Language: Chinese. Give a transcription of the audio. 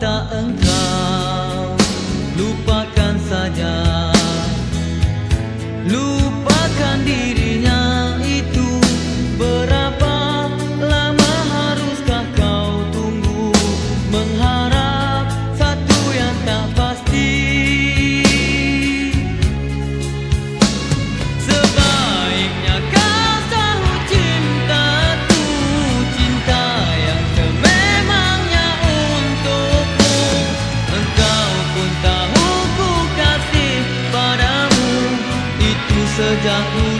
答案。相遇